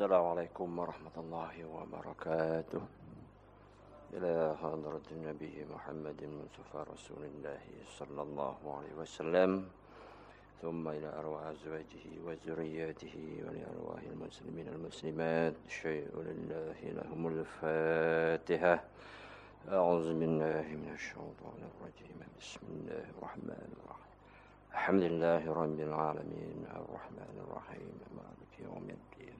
السلام عليكم ورحمة الله وبركاته. إلى حضرة النبي محمد مصطفى رسول الله صلى الله عليه وسلم ثم إلى أرواح أزواجه وذرياته ولأرواح المسلمين المسلمات. شيء لله لهم الفاتحة. أعوذ بالله من الشيطان الرجيم. بسم الله الرحمن الرحيم. الحمد لله رب العالمين. الرحمن الرحيم. مالك يوم الدين.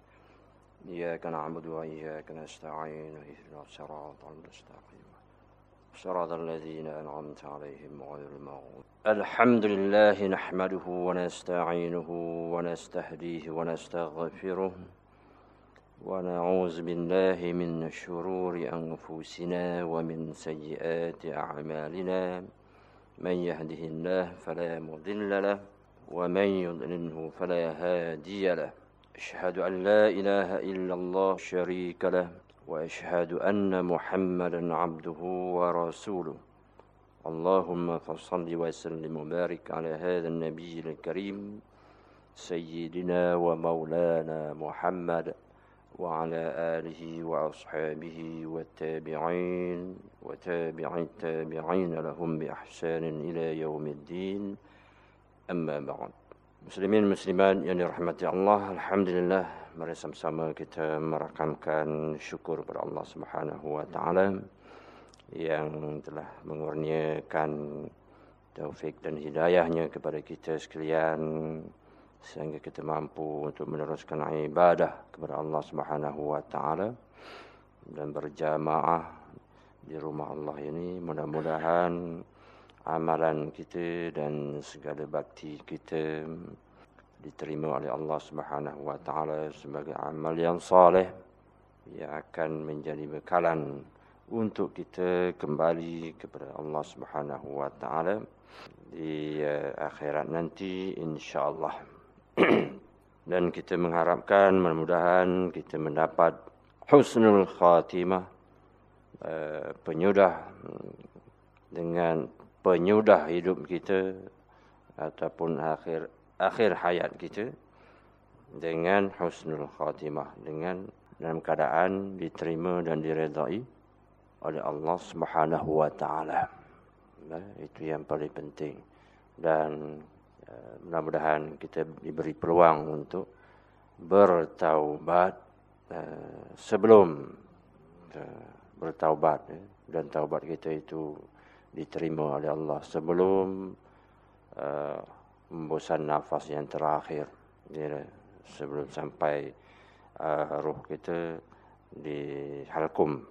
إياك نعبد وإياك نستعين اهدنا الصراط المستقيم. صراط الذين أنعمت عليهم غير المغضوب الحمد لله نحمده ونستعينه ونستهديه ونستغفره. ونعوذ بالله من شرور أنفسنا ومن سيئات أعمالنا. من يهده الله فلا مضل له ومن يضلله فلا هادي له. أشهد أن لا إله إلا الله شريك له وأشهد أن محمدا عبده ورسوله. اللهم فصل وسلم وبارك على هذا النبي الكريم سيدنا ومولانا محمد وعلى آله وأصحابه والتابعين وتابع التابعين لهم بإحسان إلى يوم الدين. أما بعد. Muslimin Muslimat yang dirahmati Allah Alhamdulillah Mari sama-sama kita merakamkan syukur kepada Allah Subhanahu Wa Taala Yang telah mengurniakan taufik dan hidayahnya kepada kita sekalian Sehingga kita mampu untuk meneruskan ibadah kepada Allah Subhanahu Wa Taala Dan berjamaah di rumah Allah ini. Mudah-mudahan amalan kita dan segala bakti kita diterima oleh Allah Subhanahu wa taala sebagai amal yang soleh yang akan menjadi bekalan untuk kita kembali kepada Allah Subhanahu wa taala di uh, akhirat nanti insyaallah. Dan kita mengharapkan mudah-mudahan kita mendapat husnul khatimah uh, penyudah dengan penyudah hidup kita ataupun akhir akhir hayat kita dengan husnul khatimah dengan dalam keadaan diterima dan diredai oleh Allah Subhanahu wa taala. itu yang paling penting dan uh, mudah-mudahan kita diberi peluang untuk bertaubat uh, sebelum bertaubat ya. dan taubat kita itu diterima oleh Allah sebelum uh, membosan nafas yang terakhir. Ya, sebelum sampai uh, roh kita di halkum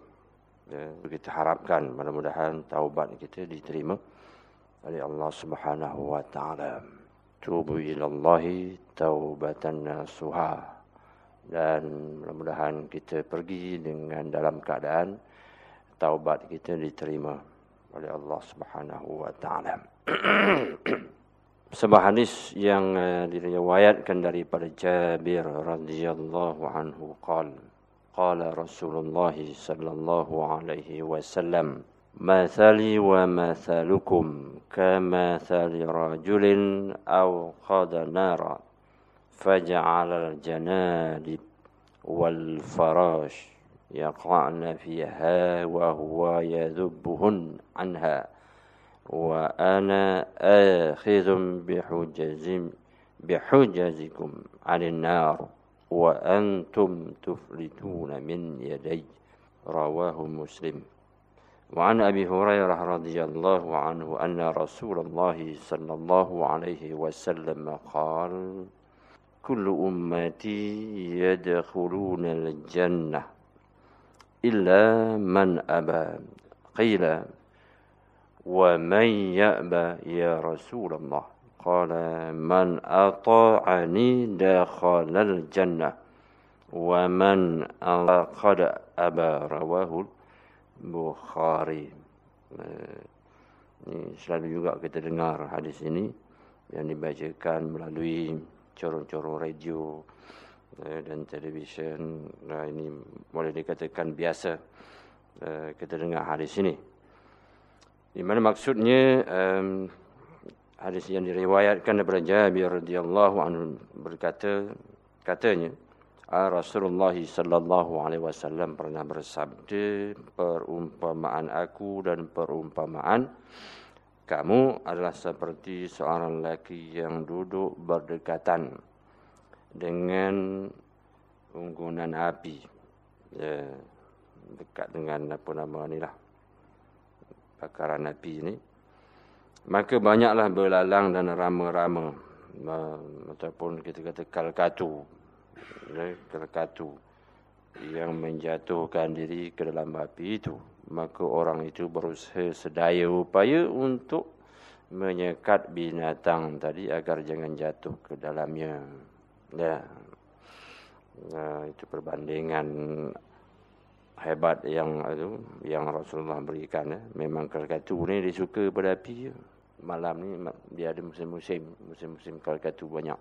ya, kita harapkan mudah-mudahan taubat kita diterima oleh Allah Subhanahu wa taala. Tubu ilallahi taubatan nasuha. Dan mudah-mudahan kita pergi dengan dalam keadaan taubat kita diterima oleh Allah Subhanahu wa taala. Sebuah hadis yang uh, diriwayatkan daripada Jabir radhiyallahu anhu qala qala Rasulullah sallallahu alaihi wasallam مثلي ومثلكم كمثل رجل أوقد نارا فجعل الجنادب والفراش يقعن فيها وهو يذبهن عنها. وأنا آخذ بحجز بحجزكم عن النار وأنتم تفلتون من يدي. رواه مسلم. وعن أبي هريرة رضي الله عنه أن رسول الله صلى الله عليه وسلم قال كل أمتي يدخلون الجنة illa man aba. Qila wa man ya'ba ya rasulullah? Qala man ata'ani dakhala al jannah. Wa man qad aba rawahu bukhari. Eh, ini selalu juga kita dengar hadis ini yang dibacakan melalui corong-corong radio. Eh, dan televisyen ini boleh dikatakan biasa uh, kita dengar hadis ini. Di mana maksudnya hadis yang diriwayatkan daripada Jabir radhiyallahu anhu berkata katanya Rasulullah sallallahu alaihi wasallam pernah bersabda perumpamaan aku dan perumpamaan kamu adalah seperti seorang lelaki yang duduk berdekatan dengan unggunan api ya, dekat dengan apa nama ni lah bakaran api ni. Maka banyaklah belalang dan rama-rama ataupun kita kata kalkatu terkatu yang menjatuhkan diri ke dalam api itu. Maka orang itu berusaha sedaya upaya untuk menyekat binatang tadi agar jangan jatuh ke dalamnya ya nah, itu perbandingan hebat yang itu yang Rasulullah berikan ya. memang kalkatu ni disuka pada api malam ni dia ada musim-musim musim-musim kalkatu banyak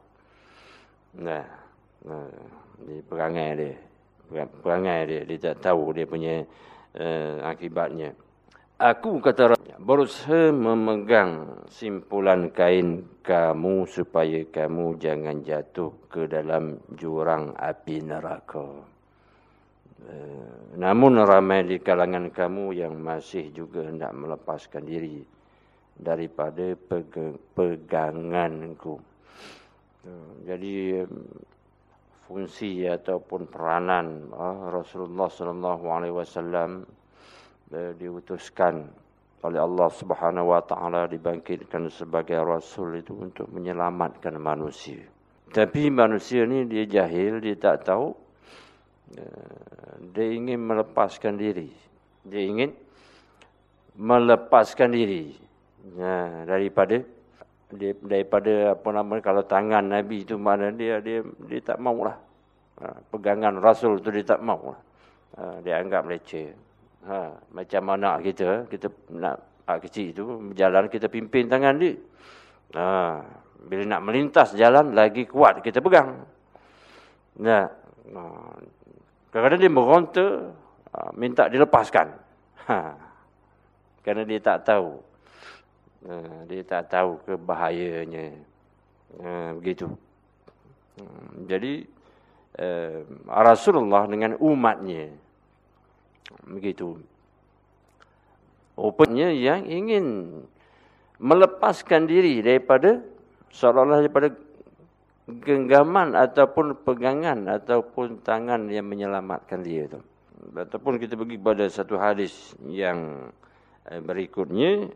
nah di perangai dia. Perangai dia. Dia tak tahu dia punya uh, akibatnya. Aku kata berusaha memegang simpulan kain kamu supaya kamu jangan jatuh ke dalam jurang api neraka. Uh, namun ramai di kalangan kamu yang masih juga hendak melepaskan diri daripada peganganku. Uh, jadi fungsi ataupun peranan uh, Rasulullah sallallahu alaihi wasallam diutuskan oleh Allah Subhanahu wa taala dibangkitkan sebagai rasul itu untuk menyelamatkan manusia. Tapi manusia ni dia jahil, dia tak tahu. Uh, dia ingin melepaskan diri. Dia ingin melepaskan diri uh, daripada dia, daripada apa nama kalau tangan Nabi itu mana dia dia dia tak maulah. Ha, pegangan Rasul tu dia tak maulah. Ha, dia anggap leceh. Ha, macam anak kita, kita nak anak kecil itu berjalan kita pimpin tangan dia. Ha, bila nak melintas jalan lagi kuat kita pegang. Nah, ha, kadang-kadang dia meronta ha, minta dilepaskan. Ha, kerana dia tak tahu Ha, dia tak tahu kebahayanya. Ha, begitu. Hmm, jadi uh, Rasulullah dengan umatnya begitu. Rupanya yang ingin melepaskan diri daripada seolah-olah daripada genggaman ataupun pegangan ataupun tangan yang menyelamatkan dia itu. Ataupun kita pergi pada satu hadis yang berikutnya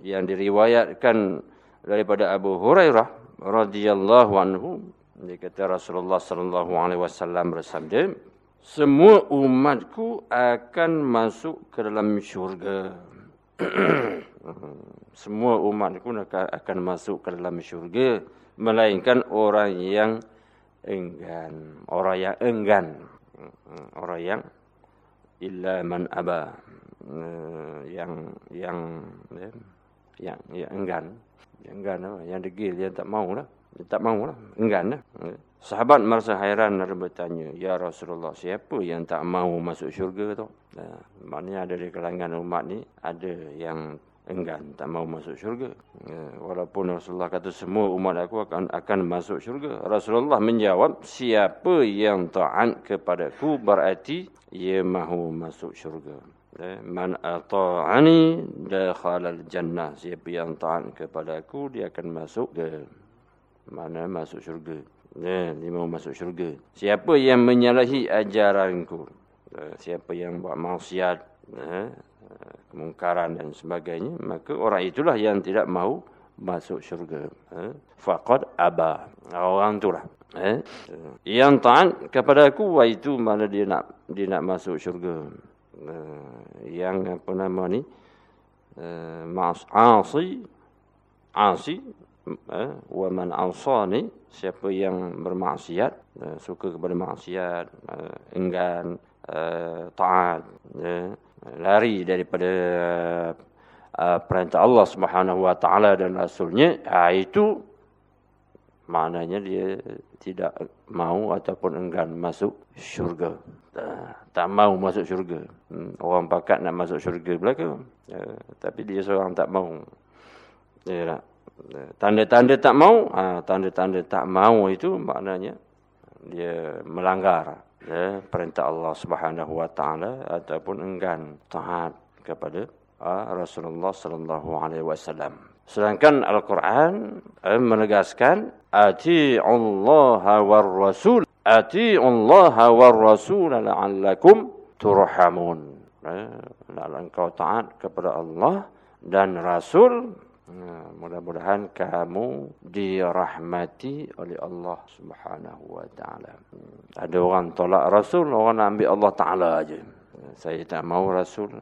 yang diriwayatkan daripada Abu Hurairah radhiyallahu anhu dia kata Rasulullah sallallahu alaihi wasallam bersabda semua umatku akan masuk ke dalam syurga. Semua umatku akan masuk ke dalam syurga melainkan orang yang enggan. Orang yang enggan. Orang yang illa man aba. Eh, yang yang ya, yang yang enggan. Yang enggan apa? Yang degil dia tak mau lah dia tak mau lah enggan lah sahabat merasa hairan dan bertanya ya Rasulullah siapa yang tak mau masuk syurga tu? Nah, maknanya ada di kalangan umat ni ada yang enggan tak mau masuk syurga. Ya, walaupun Rasulullah kata semua umat aku akan akan masuk syurga. Rasulullah menjawab siapa yang taat kepadaku berarti ia mahu masuk syurga. Eh, man ata'ani dakhala al-jannah. Siapa yang taat kepada aku dia akan masuk ke mana masuk syurga ya dia mau masuk syurga. Siapa yang menyalahi ajaranku? Eh, siapa yang buat maksiat eh, kemungkaran dan sebagainya maka orang itulah yang tidak mau masuk syurga faqad aba. Orang itulah eh yang taat kepada aku itu mana dia nak dia nak masuk syurga. Uh, yang apa nama ni? Ma'asi asi uh, wa man asani siapa yang bermaksiat uh, suka kepada maksiat uh, enggan taat lari daripada perintah Allah taala dan rasulnya uh, itu maknanya dia tidak mau ataupun enggan masuk syurga. Tak mau masuk syurga. Hmm, orang pakat nak masuk syurga belaka. Tapi dia seorang tak mau. Ya, tanda-tanda tak mau, ha, tanda-tanda tak mau itu maknanya dia melanggar ya, perintah Allah Subhanahu Wa Taala ataupun enggan taat kepada uh, Rasulullah Sallallahu Alaihi Wasallam. Sedangkan Al-Quran uh, menegaskan ati Allah war Rasul ati Allah war Rasul la'allakum turhamun. Lalu engkau taat kepada Allah dan Rasul Mudah-mudahan kamu dirahmati oleh Allah Subhanahu wa taala. Ada orang tolak Rasul, orang nak ambil Allah Taala aja. Saya tak mau Rasul,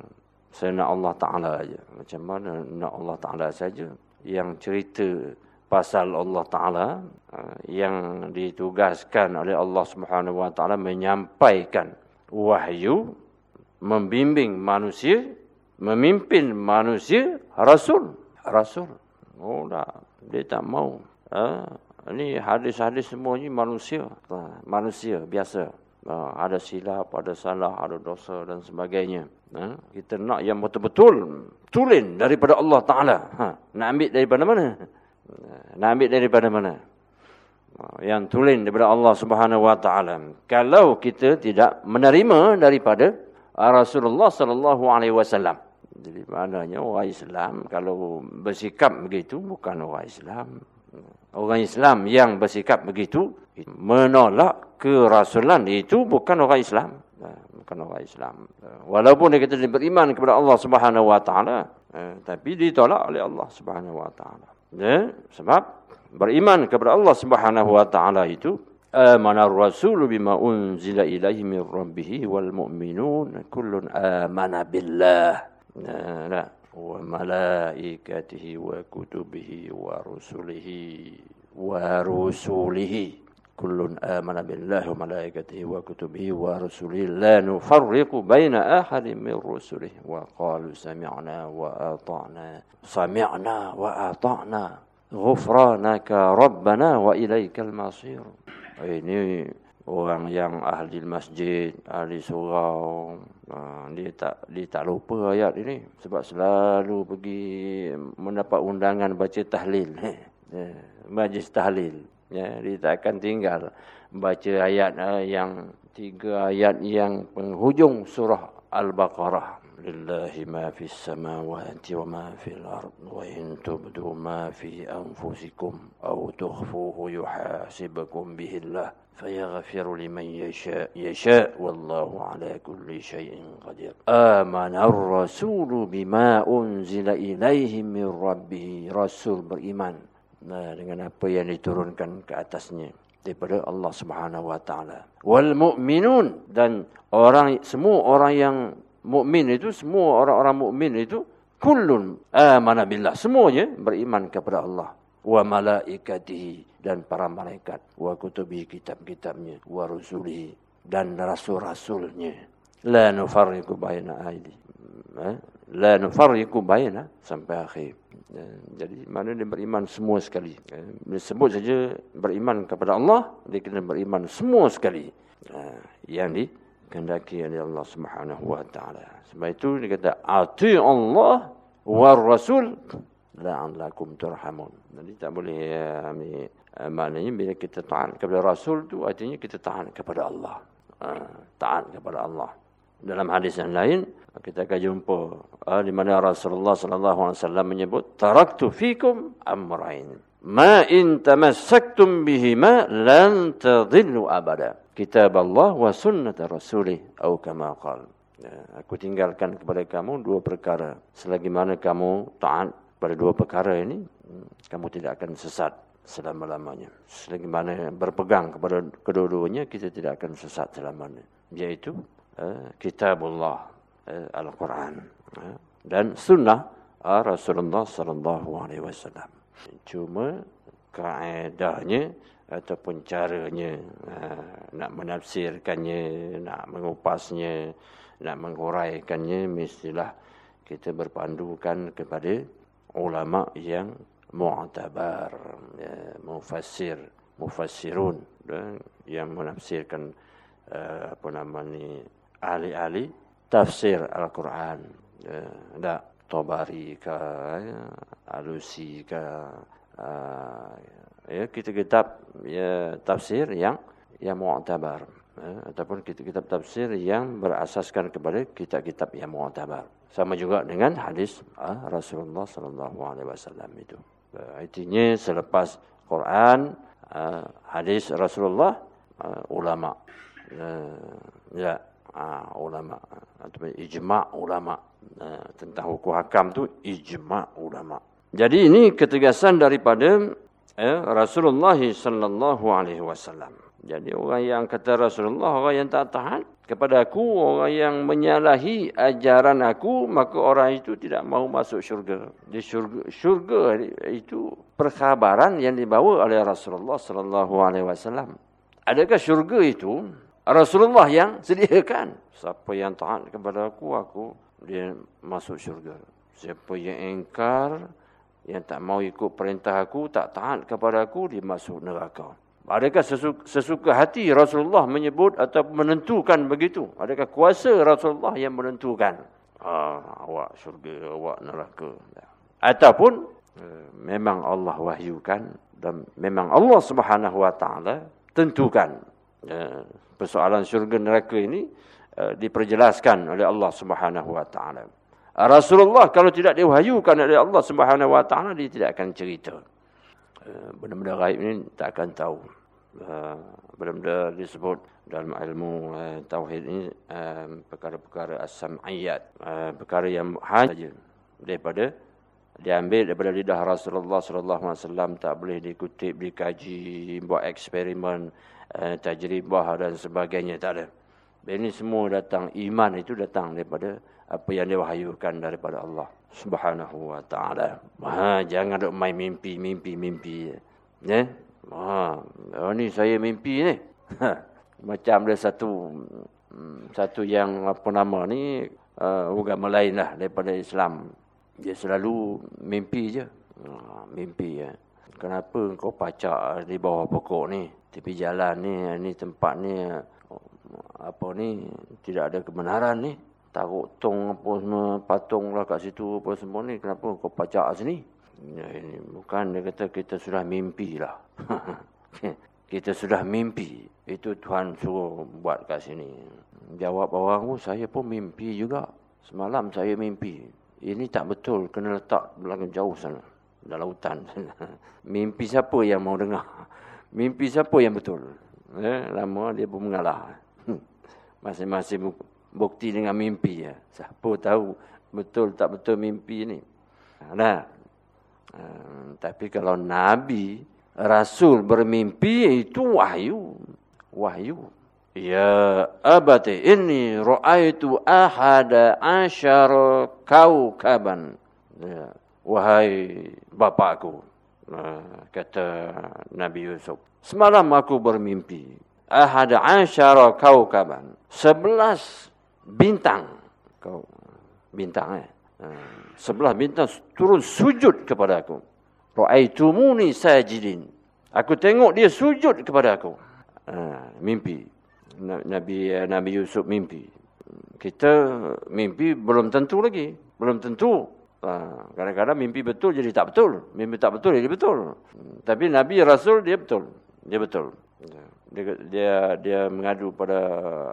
saya nak Allah Taala aja. Macam mana nak Allah Taala saja? Yang cerita pasal Allah Taala uh, yang ditugaskan oleh Allah Subhanahu wa taala menyampaikan wahyu, membimbing manusia, memimpin manusia, Rasul Rasul. Oh dah, dia tak mau. Ha? Ini hadis-hadis semuanya manusia. Ha, manusia biasa. Ha, ada silap, ada salah, ada dosa dan sebagainya. Ha? Kita nak yang betul-betul tulen daripada Allah Ta'ala. Ha? Nak ambil daripada mana? Ha, nak ambil daripada mana? Ha, yang tulen daripada Allah Subhanahu Wa Ta'ala. Kalau kita tidak menerima daripada Rasulullah Sallallahu Alaihi Wasallam. Jadi maknanya orang Islam kalau bersikap begitu bukan orang Islam. Orang Islam yang bersikap begitu menolak kerasulan itu bukan orang Islam. Bukan orang Islam. Walaupun dia kata dia beriman kepada Allah Subhanahu Wa Taala, eh, tapi ditolak oleh Allah Subhanahu Wa Taala. Ya, sebab beriman kepada Allah Subhanahu Wa Taala itu amana ar-rasulu bima unzila ilaihi min rabbih wal mu'minun kullun amana billah لا وملائكته وكتبه ورسله ورسله كل آمن بالله وملائكته وكتبه ورسله لا نفرق بين أحد من رسله وقالوا سمعنا وأطعنا سمعنا وأطعنا غفرانك ربنا وإليك المصير ini orang yang ahli masjid, ahli surau, ha, dia tak dia tak lupa ayat ini sebab selalu pergi mendapat undangan baca tahlil. Ya, majlis tahlil. Ya, dia tak akan tinggal baca ayat eh, yang tiga ayat yang penghujung surah Al-Baqarah. Lillahi ma fis samawati wa ma fil ard wa in tubdu ma fi anfusikum aw tukhfuhu yuhasibukum bihi Allah فيغفر لمن يشاء يشاء والله على كل شيء قدير آمن الرسول بما أنزل إليه من ربه رسول beriman nah dengan apa yang diturunkan ke atasnya daripada Allah Subhanahu wa taala wal mu'minun dan orang semua orang yang mukmin itu semua orang-orang mukmin itu kullun amana billah semuanya beriman kepada Allah wa malaikatihi dan para malaikat wa kutubi kitab-kitabnya wa rusulihi dan rasul-rasulnya. La nufarriqu baina aidi eh? la nufarriqu baina sampai akhir. Eh, jadi mana dia beriman semua sekali. Eh, disebut saja beriman kepada Allah dia kena beriman semua sekali. Yang dikehendaki oleh Allah Subhanahu wa taala. Sebab itu dia kata ati Allah war rasul la'allakum turhamun jadi tak boleh ambil Uh, maknanya bila kita taat kepada Rasul tu artinya kita taat kepada Allah. Uh, taat kepada Allah. Dalam hadis yang lain kita akan jumpa uh, di mana Rasulullah sallallahu alaihi wasallam menyebut taraktu fikum amrayn ma in tamassaktum bihima lan tadhillu abada. Kitab Allah wa sunnat Rasulih atau kama qala. Aku tinggalkan kepada kamu dua perkara. Selagi mana kamu taat pada dua perkara ini, kamu tidak akan sesat selama-lamanya. Selagi mana berpegang kepada kedua-duanya, kita tidak akan sesat selama-lamanya. Iaitu uh, kitabullah, uh, Al-Quran. Uh, dan sunnah uh, Rasulullah sallallahu alaihi wasallam. Cuma kaedahnya ataupun caranya uh, nak menafsirkannya, nak mengupasnya, nak menguraikannya mestilah kita berpandukan kepada ulama yang mu'tabar ya, mufassir mufassirun ya, yang menafsirkan uh, apa nama ni ahli-ahli tafsir Al-Quran ya, ada Tabari ke ya, Alusi ke uh, ya kita kitab ya tafsir yang yang mu'tabar. Eh, ataupun kitab-kitab tafsir yang berasaskan kepada kitab-kitab yang mu'tabar. Sama juga dengan hadis uh, Rasulullah sallallahu alaihi wasallam itu. Uh, artinya selepas Quran, hadis Rasulullah, ulama. Ya, uh, ulama atau ijma' ulama tentang hukum hakam tu ijma' ulama. Jadi ini ketegasan daripada Rasulullah sallallahu alaihi wasallam. Jadi orang yang kata Rasulullah, orang yang tak tahan kepada aku, orang yang menyalahi ajaran aku, maka orang itu tidak mahu masuk syurga. Di syurga, syurga itu perkhabaran yang dibawa oleh Rasulullah sallallahu alaihi wasallam. Adakah syurga itu Rasulullah yang sediakan? Siapa yang taat kepada aku, aku dia masuk syurga. Siapa yang engkar, yang tak mau ikut perintah aku, tak taat kepada aku, dia masuk neraka. Adakah sesuka, sesuka hati Rasulullah menyebut atau menentukan begitu? Adakah kuasa Rasulullah yang menentukan? Ah, awak syurga, awak neraka. Ataupun eh, memang Allah wahyukan dan memang Allah Subhanahu Wa Taala tentukan eh, persoalan syurga neraka ini eh, diperjelaskan oleh Allah Subhanahu Wa Taala. Rasulullah kalau tidak diwahyukan oleh Allah Subhanahu Wa Taala dia tidak akan cerita. Benda-benda gaib ini tak akan tahu. Uh, benda-benda disebut dalam ilmu uh, tauhid ini uh, perkara-perkara as-sam'iyat uh, perkara yang hanya daripada diambil daripada lidah Rasulullah sallallahu alaihi wasallam tak boleh dikutip dikaji buat eksperimen tajribah dan sebagainya tak ada. Ini semua datang iman itu datang daripada apa yang diwahyukan daripada Allah subhanahu wa taala. Ha, jangan duk main mimpi mimpi mimpi ya. Yeah? Ha, oh ni saya mimpi ni. Macam ada satu hmm, satu yang apa nama ni uh, agama lain lah daripada Islam. Dia selalu mimpi je. Uh, mimpi ya. Kenapa kau pacak di bawah pokok ni? Tepi jalan ni, ni tempat ni apa ni tidak ada kebenaran ni. Taruh tong apa semua patung lah kat situ apa semua ni. Kenapa kau pacak sini? Ya, ini bukan dia kata kita sudah mimpi lah. kita sudah mimpi. Itu Tuhan suruh buat kat sini. Jawab orang pun, saya pun mimpi juga. Semalam saya mimpi. Ini tak betul, kena letak belakang jauh sana. Dalam hutan. mimpi siapa yang mau dengar? Mimpi siapa yang betul? Eh, lama dia pun mengalah. Masing-masing bukti dengan mimpi. Ya. Siapa tahu betul tak betul mimpi ini. Nah, Hmm, tapi kalau Nabi, Rasul bermimpi itu wahyu. Wahyu. Ya abati inni ra'aitu ahada asyara kaukaban. Ya. Wahai bapakku. Kata Nabi Yusuf. Semalam aku bermimpi. Ahada asyara kaukaban. Sebelas bintang. Kau bintang eh. Hmm sebelah bintang turun sujud kepada aku. Ra'aitumuni sajidin. Aku tengok dia sujud kepada aku. Ha, mimpi. Nabi Nabi Yusuf mimpi. Kita mimpi belum tentu lagi. Belum tentu. Ha, kadang-kadang mimpi betul jadi tak betul. Mimpi tak betul jadi betul. Tapi Nabi Rasul dia betul. Dia betul. Dia dia, dia mengadu pada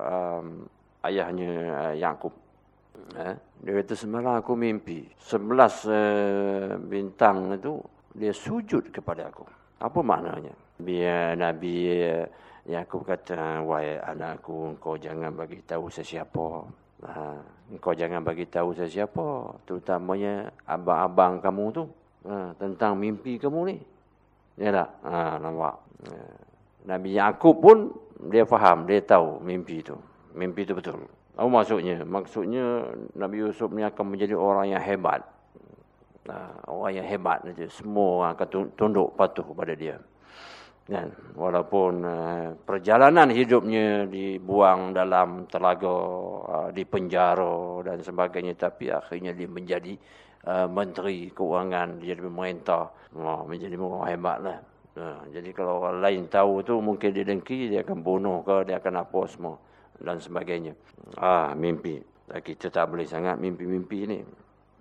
um, ayahnya Yakub. Ha? Dia kata semalam aku mimpi. Sebelas uh, bintang itu dia sujud kepada aku. Apa maknanya? Biar Nabi uh, Yakub kata, wahai anakku, kau jangan bagi tahu sesiapa. Ha, kau jangan bagi tahu sesiapa. Terutamanya abang-abang kamu tu. Ha, tentang mimpi kamu ni. Ya tak? Ha, nampak? Ha. Nabi Yakub pun dia faham, dia tahu mimpi tu. Mimpi tu betul. Apa maksudnya? Maksudnya Nabi Yusuf ni akan menjadi orang yang hebat. Nah, orang yang hebat saja. Semua orang akan tunduk patuh kepada dia. Dan walaupun uh, perjalanan hidupnya dibuang dalam telaga, uh, di penjara dan sebagainya. Tapi akhirnya dia menjadi uh, menteri keuangan, dia jadi pemerintah. Uh, menjadi orang hebat lah. Uh, jadi kalau orang lain tahu tu mungkin dia dengki, dia akan bunuh ke, dia akan apa semua dan sebagainya. Ah, mimpi. Kita tak boleh sangat mimpi-mimpi ni.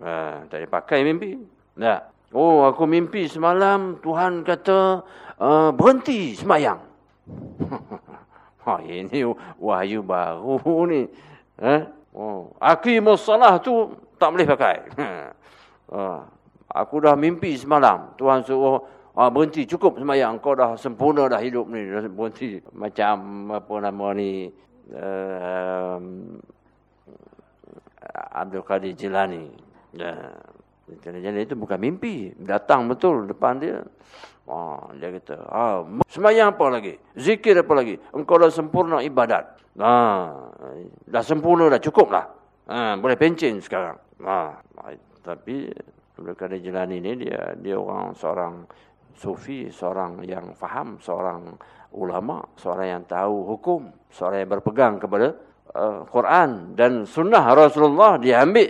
Ah, tak boleh pakai mimpi. Tak. Oh, aku mimpi semalam Tuhan kata uh, berhenti semayang. Ha, ini wahyu baru ni. Ha? Oh, aqimus salah tu tak boleh pakai. Ha. Aku dah mimpi semalam. Tuhan suruh ha, berhenti cukup semayang. Kau dah sempurna dah hidup ni. Berhenti. Macam apa nama ni. Uh, Abdul Qadir Jilani. Ya. Jadi itu bukan mimpi. Datang betul depan dia. Ha, dia kata, ha, semayang apa lagi? Zikir apa lagi? Engkau dah sempurna ibadat. Ha, dah sempurna dah, cukup lah. Ha, boleh pencin sekarang. Ha, tapi mereka di jalan ini dia dia orang seorang sufi, seorang yang faham, seorang ulama, seorang yang tahu hukum, seorang yang berpegang kepada uh, Quran dan sunnah Rasulullah dia ambil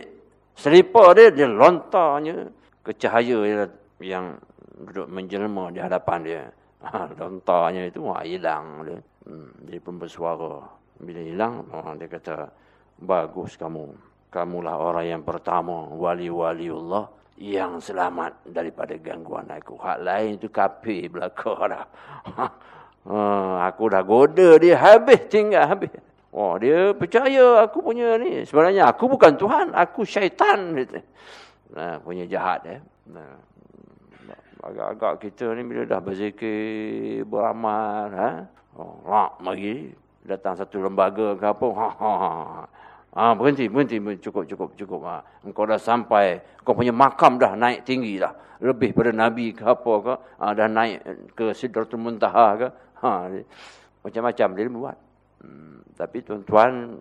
selipar dia dia lontarnya ke cahaya yang duduk menjelma di hadapan dia. Ha, lontarnya itu wah, hilang dia. Hmm, dia pun bersuara. Bila hilang, oh, dia kata, bagus kamu. Kamulah orang yang pertama, wali-wali Allah yang selamat daripada gangguan aku. Hak lain itu kapi belakang dah. Ha, aku dah goda dia habis tinggal habis. Oh, dia percaya aku punya ni. Sebenarnya aku bukan Tuhan, aku syaitan. Nah, punya jahat. Eh. Nah agak-agak kita ni bila dah berzikir, beramal, ha? Oh, rak mari datang satu lembaga ke apa, ha, ha, ha. ha berhenti, berhenti, cukup, cukup, cukup. Ha. Engkau dah sampai, kau punya makam dah naik tinggi dah. Lebih pada Nabi ke apa ke, ha, dah naik ke Sidratul Muntaha ke. Ha, macam-macam dia buat. Hmm, tapi tuan-tuan,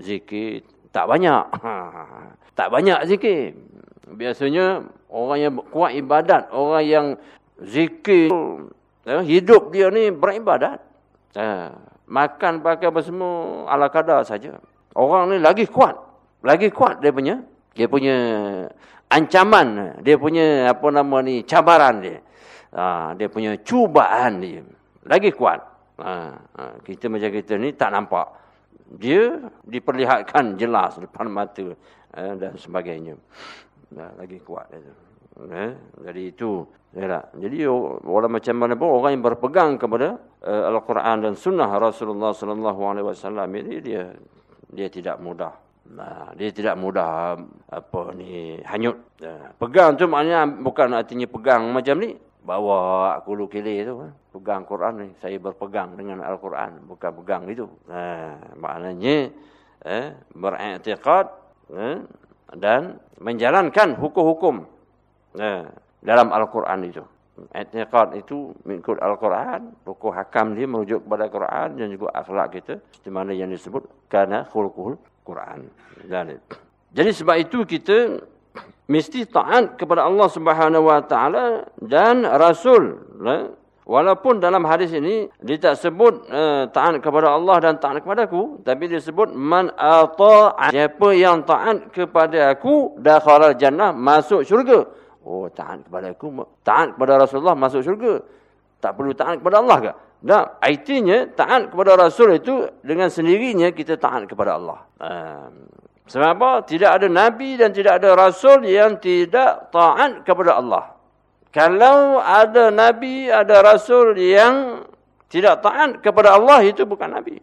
zikir tak banyak. Ha, ha, ha. tak banyak zikir. Biasanya orang yang kuat ibadat, orang yang zikir, eh, hidup dia ni beribadat. Eh, makan pakai apa semua ala kadar saja. Orang ni lagi kuat. Lagi kuat dia punya. Dia punya ancaman. Dia punya apa nama ni cabaran dia. Ha, dia punya cubaan dia. Lagi kuat. Ha, ha, kita macam kita ni tak nampak. Dia diperlihatkan jelas depan mata. Eh, dan sebagainya nah, lagi kuat. Eh? Jadi itu. Yalah. Jadi orang macam mana pun orang yang berpegang kepada uh, Al-Quran dan Sunnah Rasulullah Sallallahu Alaihi Wasallam ini dia dia tidak mudah. Nah, dia tidak mudah apa ni hanyut. Uh, pegang tu maknanya bukan artinya pegang macam ni. Bawa aku lu kili tu. Eh? Pegang Quran ni. Saya berpegang dengan Al-Quran. Bukan pegang itu. Nah, maknanya eh, beriktikad eh, dan menjalankan hukum-hukum eh, dalam Al-Quran itu. Etiqad itu mengikut Al-Quran, hukum hakam dia merujuk kepada Al-Quran dan juga akhlak kita di mana yang disebut karena khulqul Quran. Jadi sebab itu kita mesti taat kepada Allah Subhanahu Wa Taala dan Rasul. Eh, Walaupun dalam hadis ini dia tak sebut uh, taat kepada Allah dan taat kepada aku, tapi dia sebut man ata'a siapa yang taat kepada aku dakhala jannah masuk syurga. Oh taat kepada aku, taat kepada Rasulullah masuk syurga. Tak perlu taat kepada Allah ke? Tak. Artinya taat kepada Rasul itu dengan sendirinya kita taat kepada Allah. Um, sebab apa? Tidak ada nabi dan tidak ada rasul yang tidak taat kepada Allah. Kalau ada Nabi, ada Rasul yang tidak taat kepada Allah, itu bukan Nabi.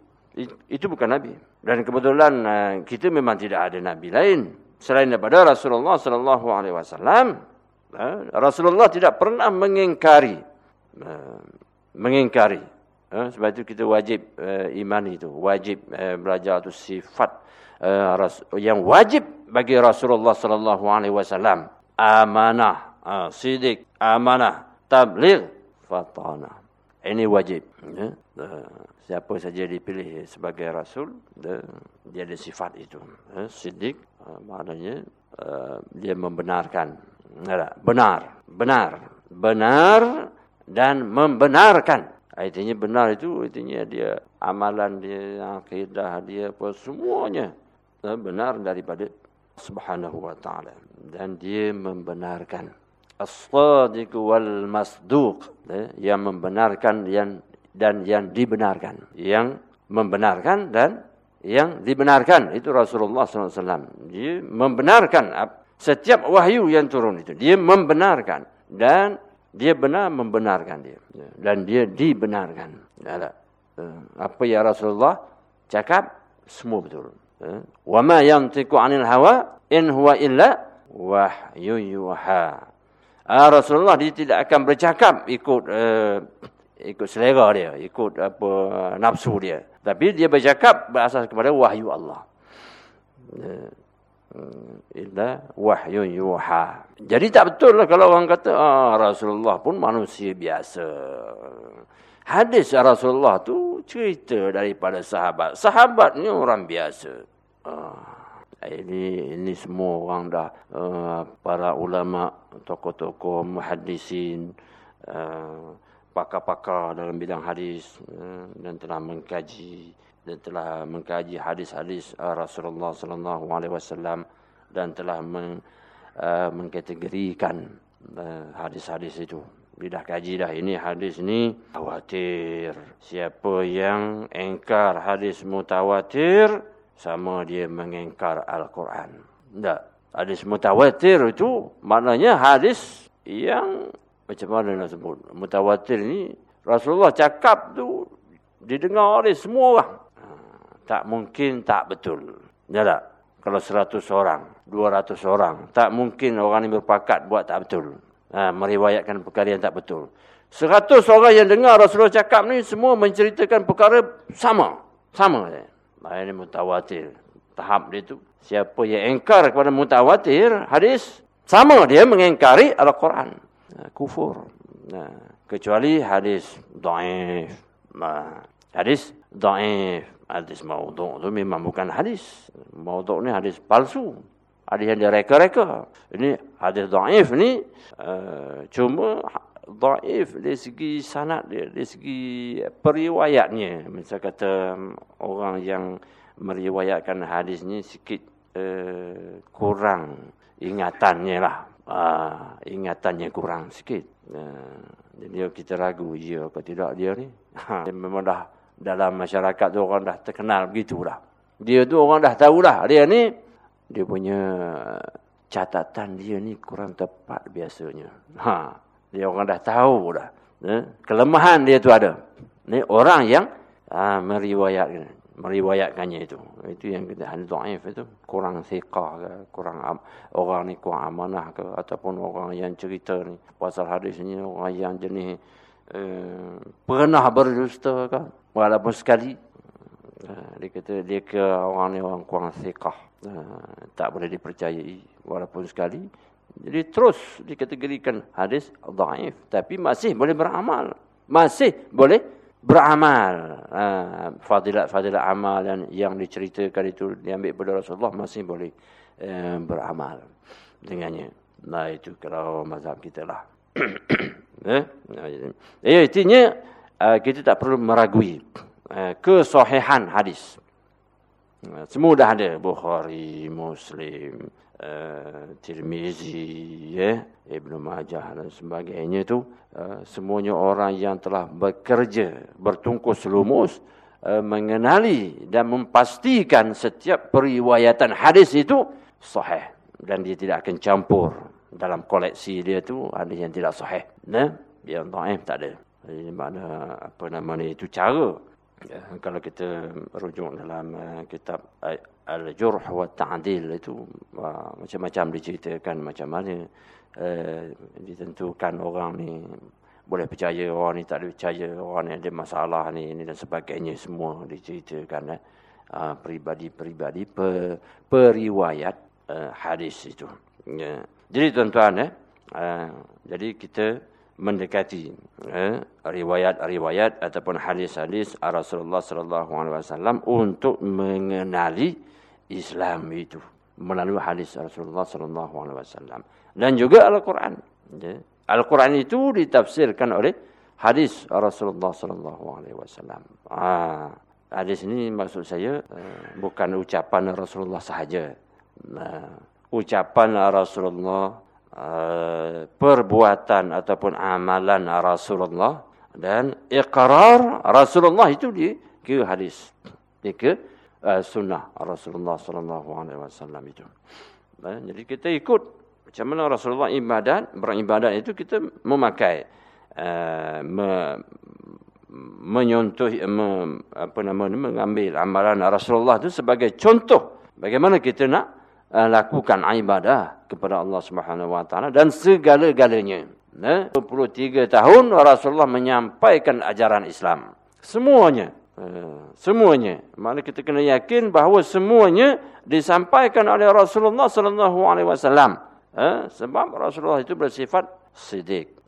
Itu bukan Nabi. Dan kebetulan eh, kita memang tidak ada Nabi lain. Selain daripada Rasulullah Sallallahu Alaihi Wasallam, eh, Rasulullah tidak pernah mengingkari. Eh, mengingkari. Sebab itu kita wajib iman itu. Wajib belajar itu sifat yang wajib bagi Rasulullah Sallallahu Alaihi Wasallam. Amanah uh, sidik, amanah, tabligh, fatana. Ini wajib. Ya? Uh, siapa saja dipilih sebagai rasul, uh, dia ada sifat itu. Uh, sidik, uh, maknanya uh, dia membenarkan. Benar, benar, benar dan membenarkan. Artinya benar itu, artinya dia amalan dia, akidah dia, apa semuanya uh, benar daripada subhanahu wa ta'ala. Dan dia membenarkan. As-sadiq wal masduq eh, yang membenarkan yang dan yang dibenarkan. Yang membenarkan dan yang dibenarkan. Itu Rasulullah SAW dia membenarkan setiap wahyu yang turun itu. Dia membenarkan. Dan dia benar membenarkan dia. Dan dia dibenarkan. Uh, apa yang Rasulullah cakap semua betul. Uh, wa ma yantiqu 'anil hawa in huwa illa wahyu yuha. Uh, Rasulullah dia tidak akan bercakap ikut uh, ikut selera dia, ikut apa nafsu dia. Tapi dia bercakap berasas kepada wahyu Allah. Uh, illa wahyu yuha. Jadi tak betul lah kalau orang kata ah, Rasulullah pun manusia biasa. Hadis Rasulullah tu cerita daripada sahabat. Sahabat ni orang biasa. Ah, ini ini semua orang dah uh, para ulama, tokoh-tokoh, muhaddisin, uh, pakar-pakar dalam bidang hadis uh, dan telah mengkaji dan telah mengkaji hadis-hadis uh, Rasulullah sallallahu alaihi wasallam dan telah meng, uh, mengkategorikan uh, hadis-hadis itu. Bila kaji dah ini hadis ni khawatir. Siapa yang engkar hadis mutawatir sama dia mengengkar Al-Quran. Tak. Hadis mutawatir itu maknanya hadis yang macam mana nak sebut. Mutawatir ni Rasulullah cakap tu didengar oleh semua orang tak mungkin tak betul. Ya tak? Kalau seratus orang, dua ratus orang, tak mungkin orang ini berpakat buat tak betul. Ha, meriwayatkan perkara yang tak betul. Seratus orang yang dengar Rasulullah cakap ni semua menceritakan perkara sama. Sama. Ini mutawatir. Tahap dia tu. Siapa yang engkar kepada mutawatir, hadis, sama dia mengengkari Al-Quran. Nah, kufur. Nah, kecuali hadis da'if. Nah, hadis da'if hadis maudhu' tu memang bukan hadis. Maudhu' ni hadis palsu. Hadis yang direka-reka. Ini hadis dhaif ni uh, cuma dhaif dari segi sanad dia, dari segi periwayatnya. Misal kata orang yang meriwayatkan hadis ni sikit uh, kurang ingatannya lah. Uh, ingatannya kurang sikit. Uh, jadi kita ragu, ya atau tidak dia ni. dia memang dah dalam masyarakat tu orang dah terkenal begitulah. Dia tu orang dah tahulah dia ni dia punya catatan dia ni kurang tepat biasanya. Ha, dia orang dah tahu dah. Eh? Kelemahan dia tu ada. Ni orang yang ha, meriwayatkan meriwayatkannya itu. Itu yang kita hadis dhaif itu kurang thiqah ke, kurang am, orang ni kurang amanah ke ataupun orang yang cerita ni pasal hadis ni orang yang jenis eh, pernah berdusta ke walaupun sekali uh, dia kata dia ke orang ni orang kurang thiqah uh, tak boleh dipercayai walaupun sekali. Jadi terus dikategorikan hadis dhaif tapi masih boleh beramal. Masih boleh beramal. Uh, fadilat-fadilat amal yang, yang diceritakan itu diambil pada Rasulullah masih boleh uh, beramal dengannya. Nah itu kalau mazhab kita lah. Eh? eh intinya Eh, kita tak perlu meragui uh, kesahihan hadis. Uh, semua dah ada Bukhari, Muslim, uh, Tirmizi, yeah, Ibnu Majah dan sebagainya tu uh, semuanya orang yang telah bekerja bertungkus lumus uh, mengenali dan memastikan setiap periwayatan hadis itu sahih dan dia tidak akan campur dalam koleksi dia tu ada yang tidak sahih. Nah, yang dhaif tak ada. Ini mana apa nama ni itu cara. Ya, kalau kita rujuk dalam uh, kitab Al-Jurh wa Ta'dil itu macam-macam diceritakan macam mana uh, ditentukan orang ni boleh percaya orang ni tak boleh percaya orang ni ada masalah ni ini dan sebagainya semua diceritakan eh. peribadi-peribadi per, periwayat uh, hadis itu. Ya. Jadi tuan-tuan eh uh, jadi kita mendekati eh, riwayat-riwayat ataupun hadis-hadis Rasulullah sallallahu alaihi wasallam untuk mengenali Islam itu melalui hadis Rasulullah sallallahu alaihi wasallam dan juga Al-Qur'an. Ya. Al-Qur'an itu ditafsirkan oleh hadis Rasulullah sallallahu alaihi wasallam. Ah, hadis ini maksud saya eh, bukan ucapan Rasulullah sahaja. Nah, ucapan Rasulullah Uh, perbuatan ataupun amalan Rasulullah dan iqrar Rasulullah itu di ke hadis di ke uh, sunnah Rasulullah sallallahu alaihi wasallam itu. Uh, jadi kita ikut macam mana Rasulullah ibadat beribadat itu kita memakai uh, me, menyontoh me, apa nama mengambil amalan Rasulullah itu sebagai contoh bagaimana kita nak lakukan ibadah kepada Allah Subhanahu Wa Taala dan segala-galanya. Nah, 23 tahun Rasulullah menyampaikan ajaran Islam. Semuanya. Uh, semuanya. Mana kita kena yakin bahawa semuanya disampaikan oleh Rasulullah sallallahu alaihi wasallam. Uh, sebab Rasulullah itu bersifat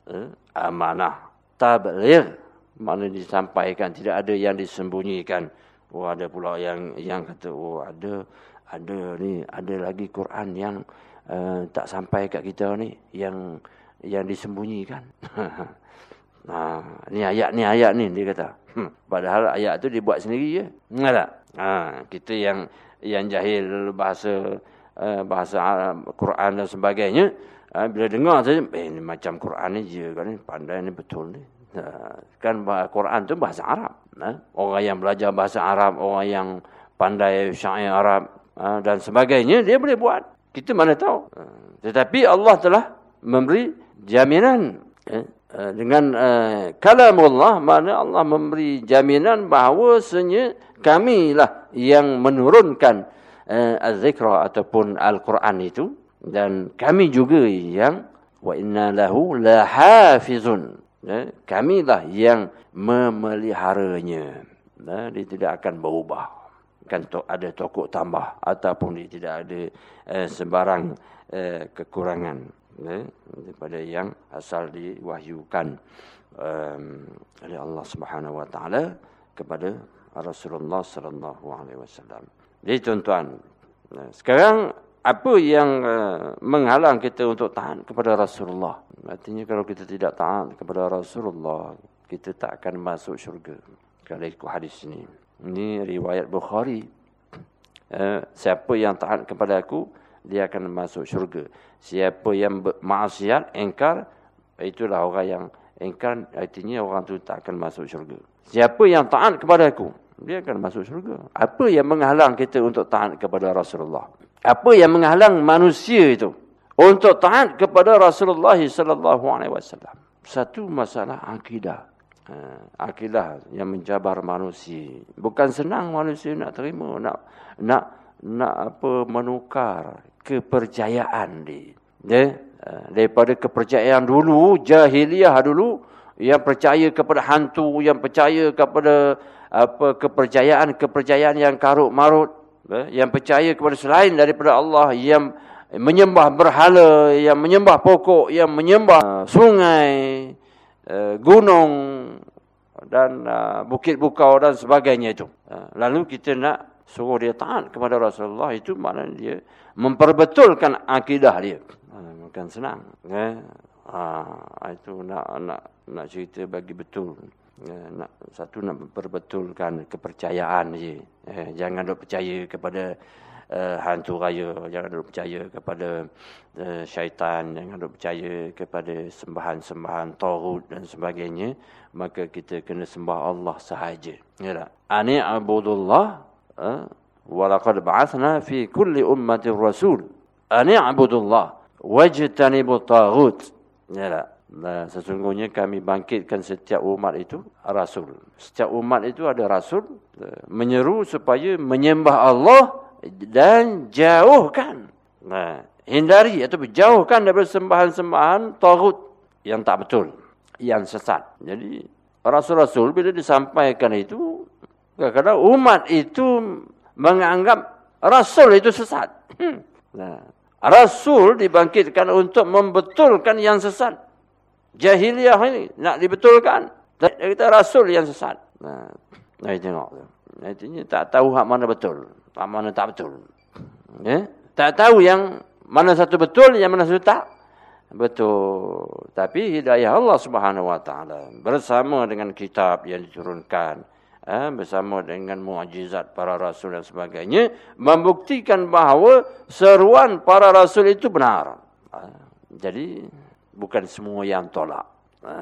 uh, amanah, tabligh mana disampaikan tidak ada yang disembunyikan oh ada pula yang yang kata oh ada ada ni ada lagi Quran yang uh, tak sampai kat kita ni yang yang disembunyikan. Nah ni ayat ni ayat ni dia kata. Hmm, padahal ayat tu dibuat sendiri je. Tak? Ha kita yang yang jahil bahasa uh, bahasa Quran dan sebagainya uh, bila dengar saja eh macam Quran ni je kan ni pandai ni betul ni. Kan Quran tu bahasa Arab. Orang yang belajar bahasa Arab, orang yang pandai syair Arab dan sebagainya, dia boleh buat. Kita mana tahu. Tetapi Allah telah memberi jaminan. Dengan kalam Allah, mana Allah memberi jaminan bahawa bahawasanya kamilah yang menurunkan al-zikra ataupun Al-Quran itu. Dan kami juga yang wa inna lahu lahafizun ya, kamilah yang memeliharanya. Ya, dia tidak akan berubah. Kan ada tokok tambah ataupun dia tidak ada eh, sebarang eh, kekurangan ya, daripada yang asal diwahyukan um, oleh Allah Subhanahu Wa Taala kepada Rasulullah Sallallahu Alaihi Wasallam. Jadi tuan-tuan, ya, sekarang apa yang uh, menghalang kita untuk taat kepada Rasulullah? Artinya kalau kita tidak taat kepada Rasulullah, kita tak akan masuk syurga. Kalau ikut hadis ini. Ini riwayat Bukhari. Uh, siapa yang taat kepada aku, dia akan masuk syurga. Siapa yang maksiat, engkar, itulah orang yang engkar, artinya orang itu tak akan masuk syurga. Siapa yang taat kepada aku, dia akan masuk syurga. Apa yang menghalang kita untuk taat kepada Rasulullah? apa yang menghalang manusia itu untuk taat kepada Rasulullah sallallahu alaihi wasallam. Satu masalah akidah. Ha, akidah yang menjabar manusia. Bukan senang manusia nak terima, nak nak nak apa menukar kepercayaan dia. Ya? Ha, daripada kepercayaan dulu, jahiliah dulu yang percaya kepada hantu, yang percaya kepada apa kepercayaan-kepercayaan yang karut marut yang percaya kepada selain daripada Allah yang menyembah berhala yang menyembah pokok yang menyembah sungai eh, gunung dan eh, bukit bukau dan sebagainya itu. Eh, lalu kita nak suruh dia taat kepada Rasulullah itu maknanya dia memperbetulkan akidah dia. Bukan senang eh. Ah itu nak nak nak cerita bagi betul. Nak satu nak perbetulkan kepercayaan. Eh, jangan dok percaya kepada uh, hantu raya, jangan dok percaya kepada uh, syaitan, jangan dok percaya kepada sembahan-sembahan tagut dan sebagainya, maka kita kena sembah Allah sahaja. Ya tak? Ani abudullah uh, wa laqad ba'athna fi kulli ummati rasul. Ani abudullah wajtanibu tagut. Ya tak? Nah, sesungguhnya kami bangkitkan setiap umat itu rasul. Setiap umat itu ada rasul menyeru supaya menyembah Allah dan jauhkan. Nah, hindari atau jauhkan daripada sembahan-sembahan tagut yang tak betul, yang sesat. Jadi rasul-rasul bila disampaikan itu kadang-kadang umat itu menganggap rasul itu sesat. Hmm. Nah, rasul dibangkitkan untuk membetulkan yang sesat jahiliah ini nak dibetulkan. Kata rasul yang sesat. Nah, nah tengok. Artinya tak tahu hak mana betul, hak mana tak betul. Ya? Tak tahu yang mana satu betul, yang mana satu tak betul. Tapi hidayah Allah Subhanahu Wa Taala bersama dengan kitab yang diturunkan, eh, bersama dengan mukjizat para rasul dan sebagainya membuktikan bahawa seruan para rasul itu benar. Jadi bukan semua yang tolak. Ha,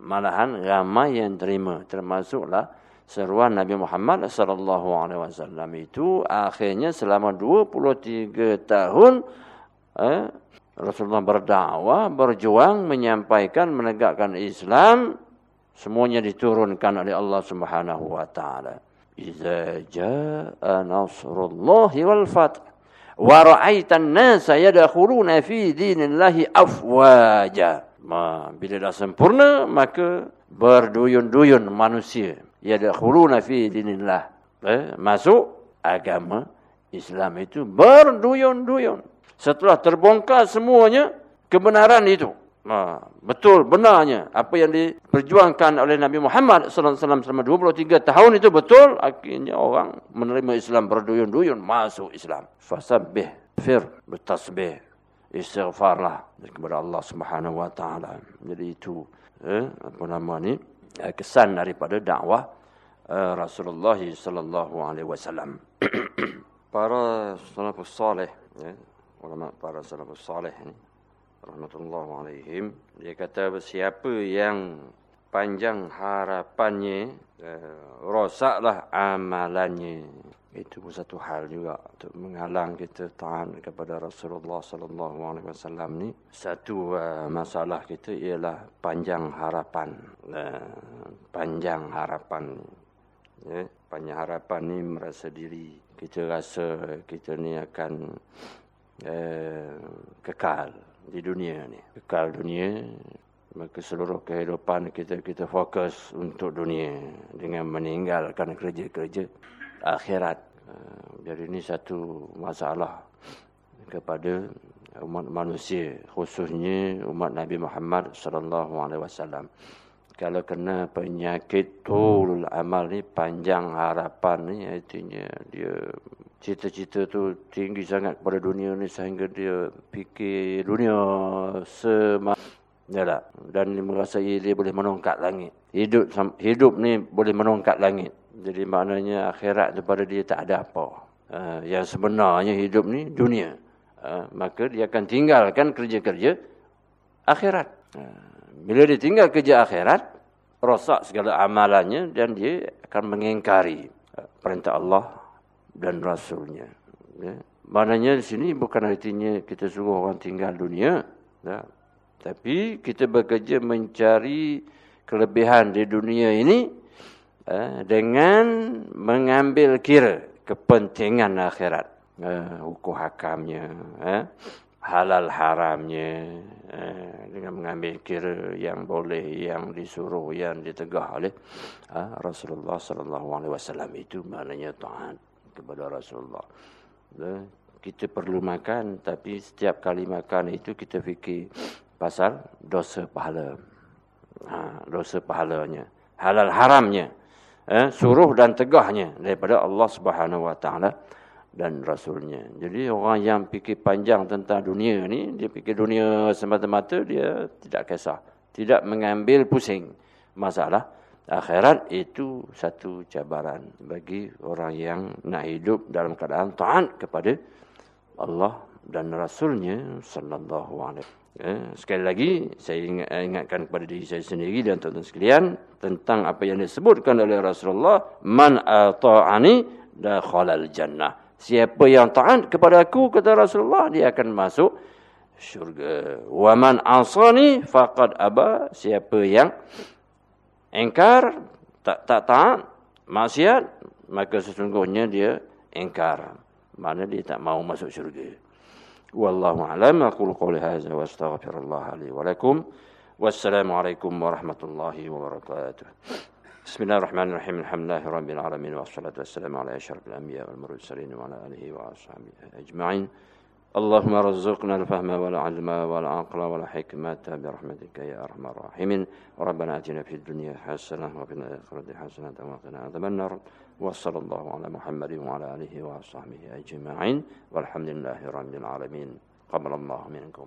malahan ramai yang terima termasuklah seruan Nabi Muhammad sallallahu alaihi wasallam itu akhirnya selama 23 tahun eh, Rasulullah berdakwah, berjuang menyampaikan menegakkan Islam Semuanya diturunkan oleh Allah Subhanahu wa taala. Iza jaa nasrullahi wal fath wa ra'aitan nasa yadkhuluna fi dinillahi afwaja. Ma, bila dah sempurna maka berduyun-duyun manusia yadkhuluna fi dinillah. Eh, masuk agama Islam itu berduyun-duyun. Setelah terbongkar semuanya kebenaran itu. Ha, betul benarnya apa yang diperjuangkan oleh Nabi Muhammad sallallahu alaihi wasallam selama 23 tahun itu betul akhirnya orang menerima Islam berduyun-duyun masuk Islam fasabbih fir bertasbih istighfarlah kepada Allah Subhanahu wa taala jadi itu eh, apa nama ni kesan daripada dakwah eh, Rasulullah sallallahu alaihi wasallam. Para salafus salih ya, ulama para salafus salih ni rahmatullahi alaihim dia kata siapa yang panjang harapannya uh, rosaklah amalannya. Itu pun satu hal juga untuk menghalang kita tahan kepada Rasulullah sallallahu alaihi wasallam ni. Satu uh, masalah kita ialah panjang harapan. Uh, panjang harapan. Ya panjang harapan ni merasa diri kita rasa kita ni akan uh, kekal di dunia ni. Kekal dunia, maka seluruh kehidupan kita kita fokus untuk dunia dengan meninggalkan kerja-kerja akhirat. Eh, jadi ini satu masalah kepada umat manusia, khususnya umat Nabi Muhammad sallallahu alaihi wasallam. Kalau kena penyakit tulul amal ni panjang harapan ni artinya dia cita-cita tu tinggi sangat pada dunia ni sehingga dia fikir dunia semua ya dan dia merasai dia boleh menongkat langit hidup hidup ni boleh menongkat langit jadi maknanya akhirat daripada dia tak ada apa uh, yang sebenarnya hidup ni dunia uh, maka dia akan tinggalkan kerja-kerja akhirat uh, bila dia tinggal kerja akhirat rosak segala amalannya dan dia akan mengingkari perintah Allah dan Rasulnya. Ya. Maknanya di sini bukan artinya kita suruh orang tinggal dunia. Ya. Tapi kita bekerja mencari kelebihan di dunia ini eh, dengan mengambil kira kepentingan akhirat. Eh, hukum hakamnya. Eh, halal haramnya. Dengan mengambil kira yang boleh, yang disuruh, yang ditegah oleh eh, Rasulullah SAW itu maknanya taat kepada Rasulullah. Kita perlu makan tapi setiap kali makan itu kita fikir pasal dosa pahala. Ha, dosa pahalanya. Halal haramnya. Eh, suruh dan tegahnya daripada Allah Subhanahu Wa Taala dan Rasulnya. Jadi orang yang fikir panjang tentang dunia ni, dia fikir dunia semata-mata, dia tidak kisah. Tidak mengambil pusing masalah akhirat itu satu cabaran bagi orang yang nak hidup dalam keadaan taat kepada Allah dan Rasulnya sallallahu alaihi ya, sekali lagi saya ingat, ingatkan kepada diri saya sendiri dan tuan-tuan sekalian tentang apa yang disebutkan oleh Rasulullah man ata'ani dakhalal jannah siapa yang taat kepada aku kata Rasulullah dia akan masuk syurga. Wa man asani faqad aba. Siapa yang engkar tak tak taat maksiat maka sesungguhnya dia engkar. Mana dia tak mau masuk syurga والله أعلم. أقول قولي هذا وأستغفر الله لي ولكم. والسلام عليكم ورحمة الله وبركاته. بسم الله الرحمن الرحيم. الحمد لله رب العالمين والصلاة والسلام على أشرف الأنبياء والمرسلين وعلى آله وأصحابه أجمعين. اللهم رزقنا الفهم والعلم والعقل والحكمة برحمتك يا أرحم الراحمين. ربنا آتنا في الدنيا حسنة وفي الآخرة حسنة وقنا عذاب النار. وصلى الله على محمد وعلى آله وصحبه أجمعين والحمد لله رب العالمين. قبل الله منكم.